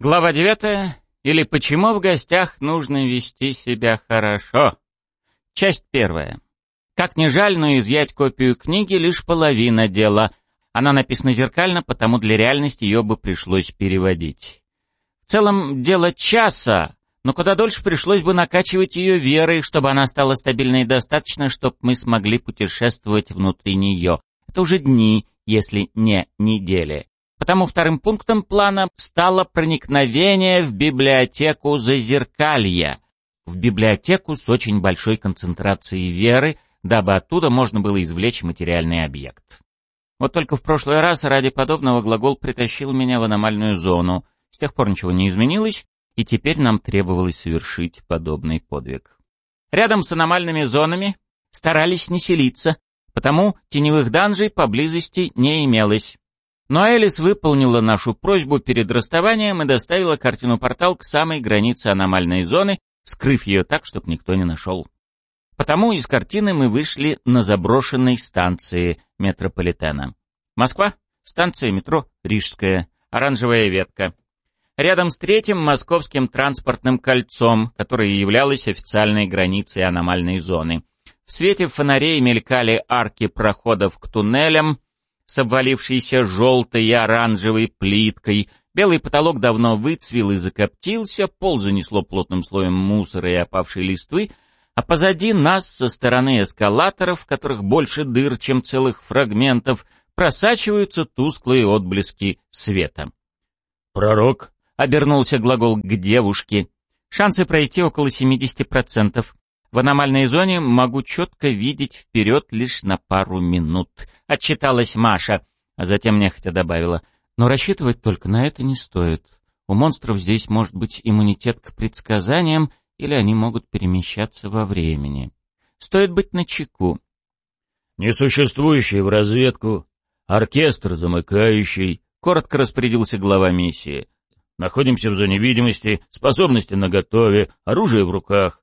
Глава девятая. Или почему в гостях нужно вести себя хорошо. Часть первая. Как ни жаль, но изъять копию книги лишь половина дела. Она написана зеркально, потому для реальности ее бы пришлось переводить. В целом, дело часа, но куда дольше пришлось бы накачивать ее верой, чтобы она стала стабильной достаточно, чтобы мы смогли путешествовать внутри нее. Это уже дни, если не недели. Потому вторым пунктом плана стало проникновение в библиотеку Зазеркалья, в библиотеку с очень большой концентрацией веры, дабы оттуда можно было извлечь материальный объект. Вот только в прошлый раз ради подобного глагол притащил меня в аномальную зону. С тех пор ничего не изменилось, и теперь нам требовалось совершить подобный подвиг. Рядом с аномальными зонами старались не селиться, потому теневых данжей поблизости не имелось. Но Элис выполнила нашу просьбу перед расставанием и доставила картину-портал к самой границе аномальной зоны, скрыв ее так, чтобы никто не нашел. Потому из картины мы вышли на заброшенной станции метрополитена. Москва, станция метро Рижская, оранжевая ветка. Рядом с третьим московским транспортным кольцом, которое являлось официальной границей аномальной зоны. В свете фонарей мелькали арки проходов к туннелям, с обвалившейся желтой и оранжевой плиткой. Белый потолок давно выцвел и закоптился, пол занесло плотным слоем мусора и опавшей листвы, а позади нас, со стороны эскалаторов, в которых больше дыр, чем целых фрагментов, просачиваются тусклые отблески света. «Пророк?» — обернулся глагол к девушке. «Шансы пройти около 70%. В аномальной зоне могу четко видеть вперед лишь на пару минут. Отчиталась Маша, а затем нехотя добавила. Но рассчитывать только на это не стоит. У монстров здесь может быть иммунитет к предсказаниям, или они могут перемещаться во времени. Стоит быть начеку. Несуществующий в разведку, оркестр замыкающий, коротко распорядился глава миссии. Находимся в зоне видимости, способности наготове, оружие в руках.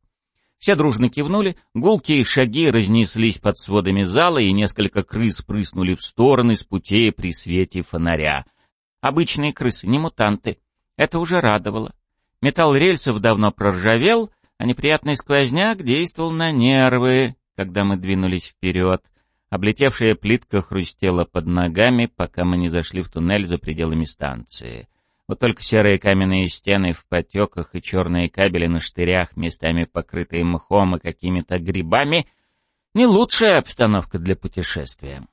Все дружно кивнули, гулкие шаги разнеслись под сводами зала, и несколько крыс прыснули в стороны с путей при свете фонаря. Обычные крысы, не мутанты. Это уже радовало. Металл рельсов давно проржавел, а неприятный сквозняк действовал на нервы, когда мы двинулись вперед. Облетевшая плитка хрустела под ногами, пока мы не зашли в туннель за пределами станции. Вот только серые каменные стены в потеках и черные кабели на штырях, местами покрытые мхом и какими-то грибами, не лучшая обстановка для путешествия.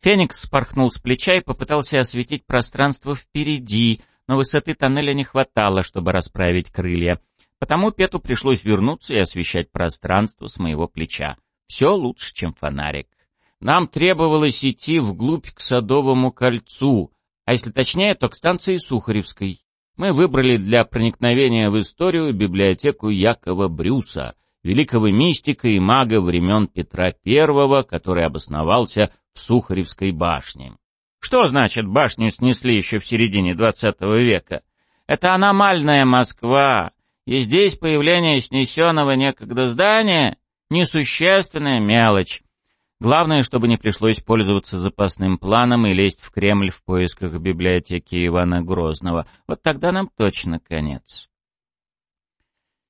Феникс спорхнул с плеча и попытался осветить пространство впереди, но высоты тоннеля не хватало, чтобы расправить крылья. Потому Пету пришлось вернуться и освещать пространство с моего плеча. Все лучше, чем фонарик. Нам требовалось идти вглубь к Садовому кольцу, а если точнее, то к станции Сухаревской. Мы выбрали для проникновения в историю библиотеку Якова Брюса, великого мистика и мага времен Петра I, который обосновался в Сухаревской башне. Что значит башню снесли еще в середине XX века? Это аномальная Москва, и здесь появление снесенного некогда здания — несущественная мелочь. Главное, чтобы не пришлось пользоваться запасным планом и лезть в Кремль в поисках библиотеки Ивана Грозного. Вот тогда нам точно конец.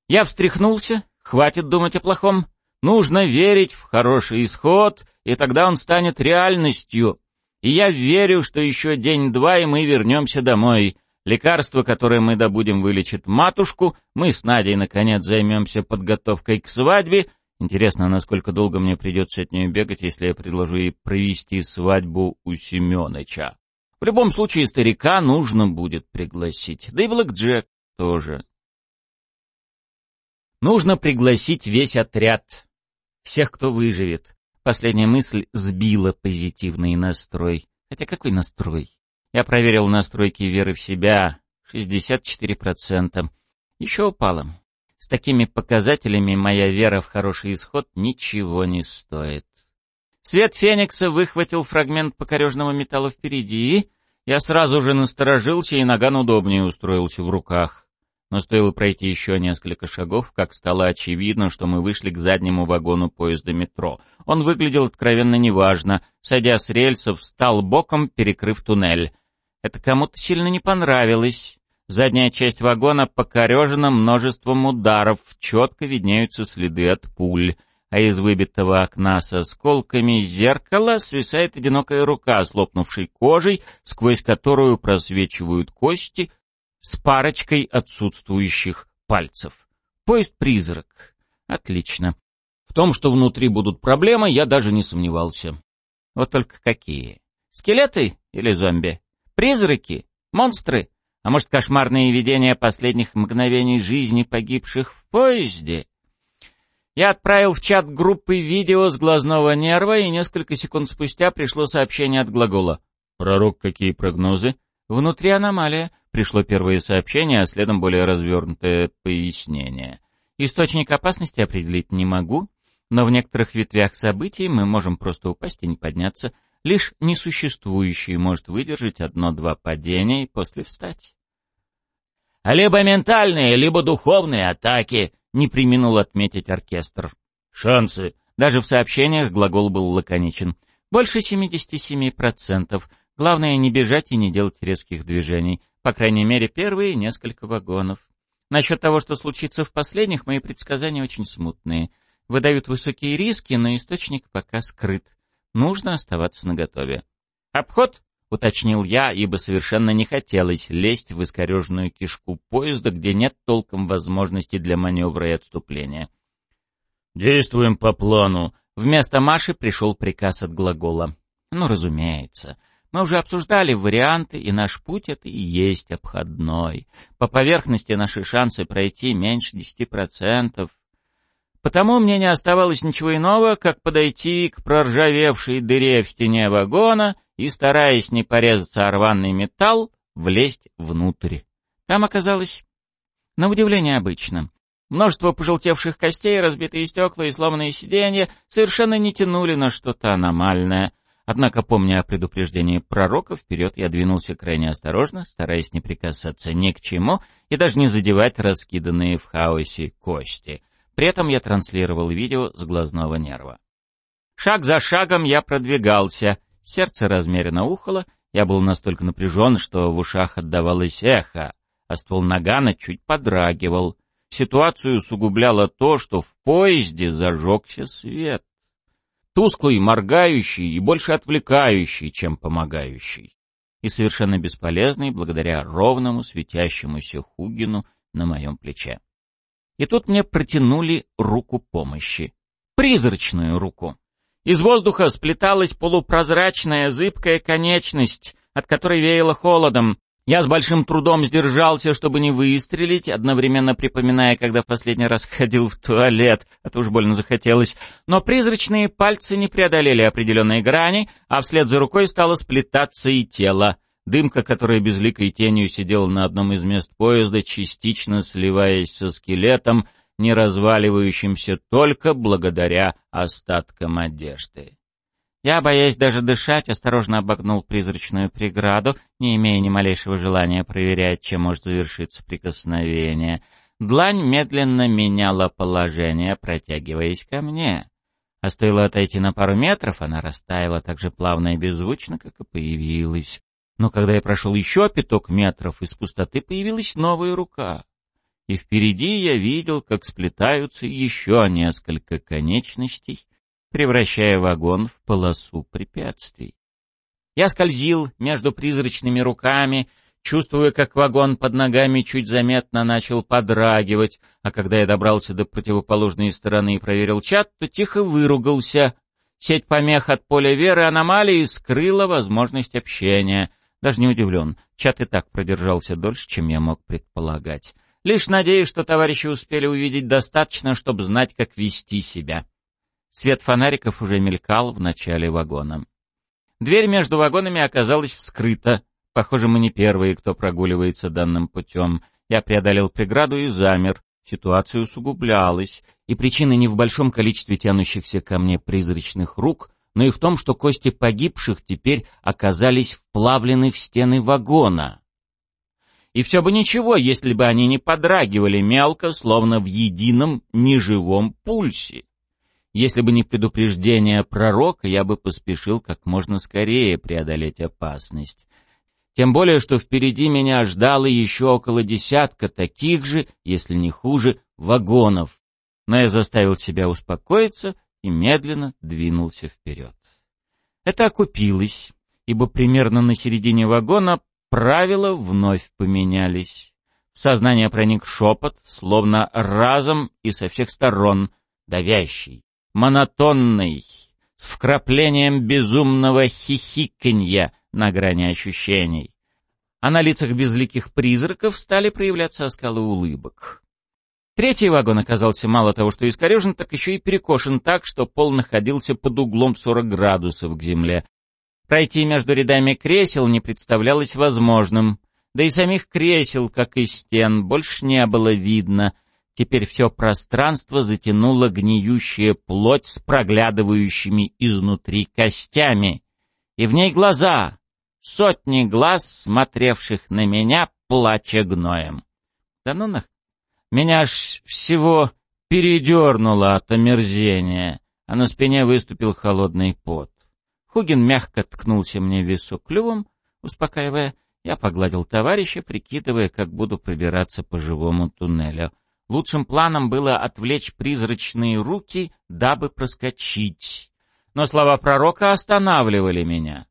Я встряхнулся, хватит думать о плохом. Нужно верить в хороший исход, и тогда он станет реальностью. И я верю, что еще день-два, и мы вернемся домой. Лекарство, которое мы добудем, вылечит матушку, мы с Надей, наконец, займемся подготовкой к свадьбе, Интересно, насколько долго мне придется от нее бегать, если я предложу ей провести свадьбу у Семёныча. В любом случае, старика нужно будет пригласить. Да и Блэк Джек тоже. Нужно пригласить весь отряд. Всех, кто выживет. Последняя мысль сбила позитивный настрой. Хотя какой настрой? Я проверил настройки веры в себя. 64%. Еще упало. Такими показателями моя вера в хороший исход ничего не стоит. Свет Феникса выхватил фрагмент покорежного металла впереди. Я сразу же насторожился, и наган удобнее устроился в руках. Но стоило пройти еще несколько шагов, как стало очевидно, что мы вышли к заднему вагону поезда метро. Он выглядел откровенно неважно. Сойдя с рельсов, встал боком, перекрыв туннель. Это кому-то сильно не понравилось. Задняя часть вагона покорежена множеством ударов, четко виднеются следы от пуль, а из выбитого окна с осколками зеркала свисает одинокая рука с лопнувшей кожей, сквозь которую просвечивают кости с парочкой отсутствующих пальцев. Поезд-призрак. Отлично. В том, что внутри будут проблемы, я даже не сомневался. Вот только какие? Скелеты или зомби? Призраки? Монстры? А может, кошмарные видения последних мгновений жизни погибших в поезде? Я отправил в чат группы видео с глазного нерва, и несколько секунд спустя пришло сообщение от глагола. «Пророк, какие прогнозы?» «Внутри аномалия», — пришло первое сообщение, а следом более развернутое пояснение. «Источник опасности определить не могу, но в некоторых ветвях событий мы можем просто упасть и не подняться. Лишь несуществующий может выдержать одно-два падения и после встать. А либо ментальные, либо духовные атаки, не применул отметить оркестр. Шансы. Даже в сообщениях глагол был лаконичен. Больше 77%. Главное не бежать и не делать резких движений. По крайней мере, первые несколько вагонов. Насчет того, что случится в последних, мои предсказания очень смутные. Выдают высокие риски, но источник пока скрыт. Нужно оставаться наготове. «Обход?» — уточнил я, ибо совершенно не хотелось лезть в искореженную кишку поезда, где нет толком возможности для маневра и отступления. «Действуем по плану». Вместо Маши пришел приказ от глагола. «Ну, разумеется». Мы уже обсуждали варианты, и наш путь — это и есть обходной. По поверхности наши шансы пройти меньше десяти процентов. Потому мне не оставалось ничего иного, как подойти к проржавевшей дыре в стене вагона и, стараясь не порезаться о рваный металл, влезть внутрь. Там оказалось, на удивление, обычно. Множество пожелтевших костей, разбитые стекла и сломанные сиденья совершенно не тянули на что-то аномальное. Однако, помня о предупреждении пророка, вперед я двинулся крайне осторожно, стараясь не прикасаться ни к чему и даже не задевать раскиданные в хаосе кости — при этом я транслировал видео с глазного нерва. Шаг за шагом я продвигался, сердце размеренно ухало, я был настолько напряжен, что в ушах отдавалось эхо, а ствол нагана чуть подрагивал. Ситуацию усугубляло то, что в поезде зажегся свет. Тусклый, моргающий и больше отвлекающий, чем помогающий. И совершенно бесполезный благодаря ровному светящемуся Хугину на моем плече. И тут мне протянули руку помощи. Призрачную руку. Из воздуха сплеталась полупрозрачная зыбкая конечность, от которой веяло холодом. Я с большим трудом сдержался, чтобы не выстрелить, одновременно припоминая, когда в последний раз ходил в туалет, а то уж больно захотелось. Но призрачные пальцы не преодолели определенные грани, а вслед за рукой стало сплетаться и тело. Дымка, которая безликой тенью сидела на одном из мест поезда, частично сливаясь со скелетом, не разваливающимся только благодаря остаткам одежды. Я, боясь даже дышать, осторожно обогнул призрачную преграду, не имея ни малейшего желания проверять, чем может завершиться прикосновение. Длань медленно меняла положение, протягиваясь ко мне. А стоило отойти на пару метров, она растаяла так же плавно и беззвучно, как и появилась. Но когда я прошел еще пяток метров, из пустоты появилась новая рука. И впереди я видел, как сплетаются еще несколько конечностей, превращая вагон в полосу препятствий. Я скользил между призрачными руками, чувствуя, как вагон под ногами чуть заметно начал подрагивать, а когда я добрался до противоположной стороны и проверил чат, то тихо выругался. Сеть помех от поля веры аномалии скрыла возможность общения — даже не удивлен. Чат и так продержался дольше, чем я мог предполагать. Лишь надеюсь, что товарищи успели увидеть достаточно, чтобы знать, как вести себя. Свет фонариков уже мелькал в начале вагона. Дверь между вагонами оказалась вскрыта. Похоже, мы не первые, кто прогуливается данным путем. Я преодолел преграду и замер. Ситуация усугублялась, и причина не в большом количестве тянущихся ко мне призрачных рук, но и в том, что кости погибших теперь оказались вплавлены в стены вагона. И все бы ничего, если бы они не подрагивали мелко, словно в едином неживом пульсе. Если бы не предупреждение пророка, я бы поспешил как можно скорее преодолеть опасность. Тем более, что впереди меня ждало еще около десятка таких же, если не хуже, вагонов. Но я заставил себя успокоиться и медленно двинулся вперед. Это окупилось, ибо примерно на середине вагона правила вновь поменялись. В сознание проник шепот, словно разом и со всех сторон, давящий, монотонный, с вкраплением безумного хихиканья на грани ощущений. А на лицах безликих призраков стали проявляться оскалы улыбок. Третий вагон оказался мало того, что искорежен, так еще и перекошен так, что пол находился под углом 40 градусов к земле. Пройти между рядами кресел не представлялось возможным, да и самих кресел, как и стен, больше не было видно. Теперь все пространство затянуло гниющая плоть с проглядывающими изнутри костями. И в ней глаза, сотни глаз, смотревших на меня, плача гноем. Да ну нах... Меня аж всего передернуло от омерзения, а на спине выступил холодный пот. Хугин мягко ткнулся мне в висок клювом, успокаивая. Я погладил товарища, прикидывая, как буду пробираться по живому туннелю. Лучшим планом было отвлечь призрачные руки, дабы проскочить. Но слова пророка останавливали меня.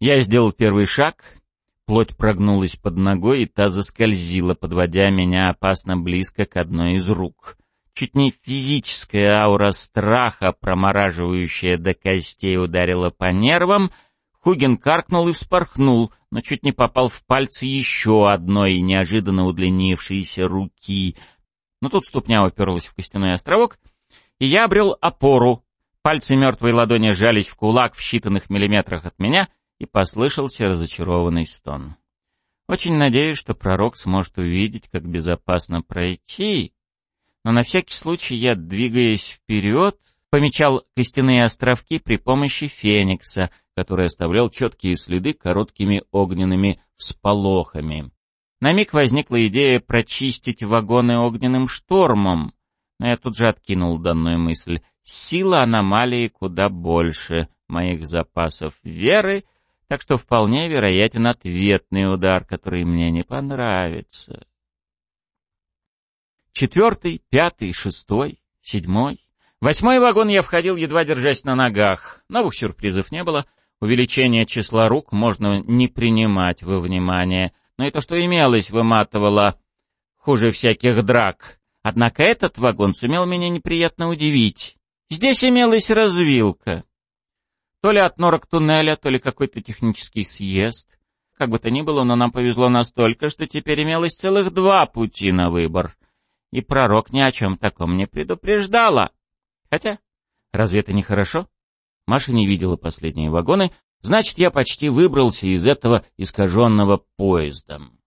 Я сделал первый шаг, Плоть прогнулась под ногой, и та заскользила, подводя меня опасно близко к одной из рук. Чуть не физическая аура страха, промораживающая до костей, ударила по нервам. Хугин каркнул и вспорхнул, но чуть не попал в пальцы еще одной неожиданно удлинившейся руки. Но тут ступня уперлась в костяной островок, и я обрел опору. Пальцы мертвой ладони сжались в кулак в считанных миллиметрах от меня — и послышался разочарованный стон. Очень надеюсь, что пророк сможет увидеть, как безопасно пройти, но на всякий случай я, двигаясь вперед, помечал костяные островки при помощи феникса, который оставлял четкие следы короткими огненными всполохами. На миг возникла идея прочистить вагоны огненным штормом, но я тут же откинул данную мысль. Сила аномалии куда больше моих запасов веры так что вполне вероятен ответный удар, который мне не понравится. Четвертый, пятый, шестой, седьмой. Восьмой вагон я входил, едва держась на ногах. Новых сюрпризов не было. Увеличение числа рук можно не принимать во внимание. Но и то, что имелось, выматывало хуже всяких драк. Однако этот вагон сумел меня неприятно удивить. Здесь имелась развилка. То ли от норок туннеля, то ли какой-то технический съезд. Как бы то ни было, но нам повезло настолько, что теперь имелось целых два пути на выбор. И пророк ни о чем таком не предупреждала. Хотя, разве это не хорошо? Маша не видела последние вагоны, значит, я почти выбрался из этого искаженного поездом.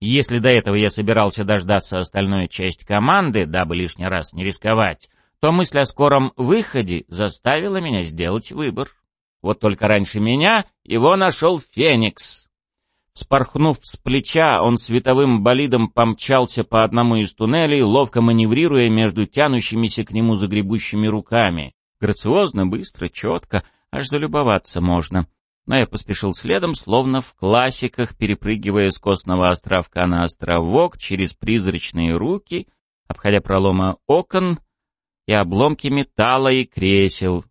Если до этого я собирался дождаться остальную часть команды, дабы лишний раз не рисковать, то мысль о скором выходе заставила меня сделать выбор. Вот только раньше меня его нашел Феникс. Спорхнув с плеча, он световым болидом помчался по одному из туннелей, ловко маневрируя между тянущимися к нему загребущими руками. Грациозно, быстро, четко, аж залюбоваться можно. Но я поспешил следом, словно в классиках, перепрыгивая с костного островка на островок через призрачные руки, обходя проломы окон и обломки металла и кресел,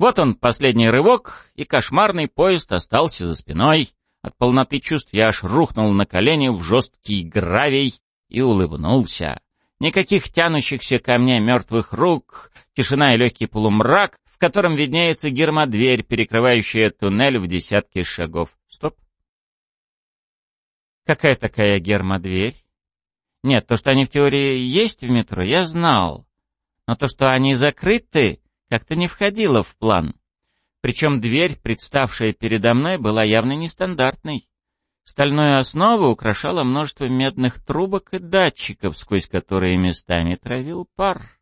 вот он, последний рывок, и кошмарный поезд остался за спиной. От полноты чувств я аж рухнул на колени в жесткий гравий и улыбнулся. Никаких тянущихся ко мне мертвых рук, тишина и легкий полумрак, в котором виднеется гермодверь, перекрывающая туннель в десятки шагов. Стоп. Какая такая гермодверь? Нет, то, что они в теории есть в метро, я знал. Но то, что они закрыты, как-то не входило в план. Причем дверь, представшая передо мной, была явно нестандартной. Стальную основу украшало множество медных трубок и датчиков, сквозь которые местами травил пар.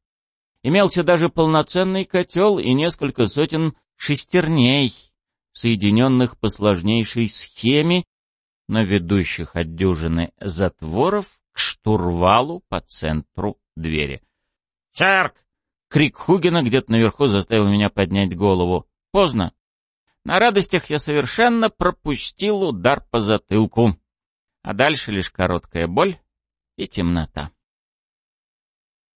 Имелся даже полноценный котел и несколько сотен шестерней, соединенных по сложнейшей схеме, но ведущих от дюжины затворов к штурвалу по центру двери. «Чарк!» Крик Хугина где-то наверху заставил меня поднять голову. Поздно. На радостях я совершенно пропустил удар по затылку. А дальше лишь короткая боль и темнота.